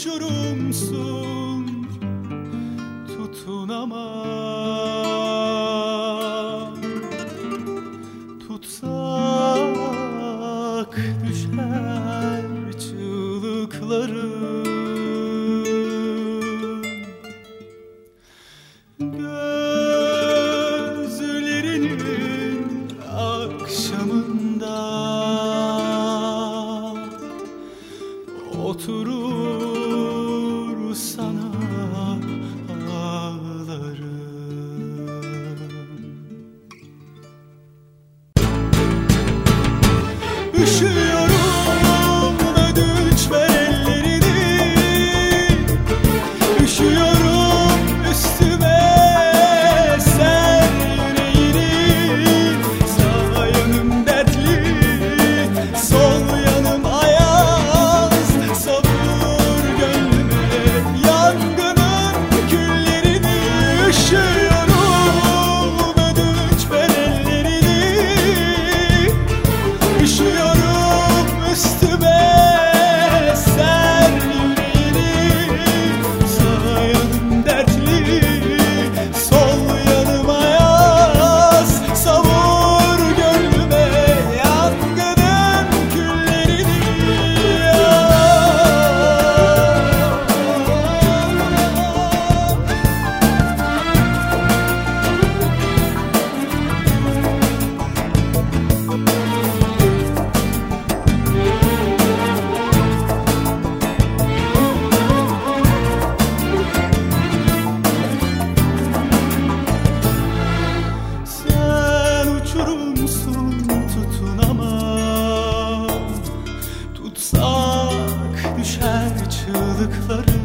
uçurumsun. Tutunamam. Tutsak düşer çığlıklarım Gözlerinin akşamında oturup sana çığlıkları.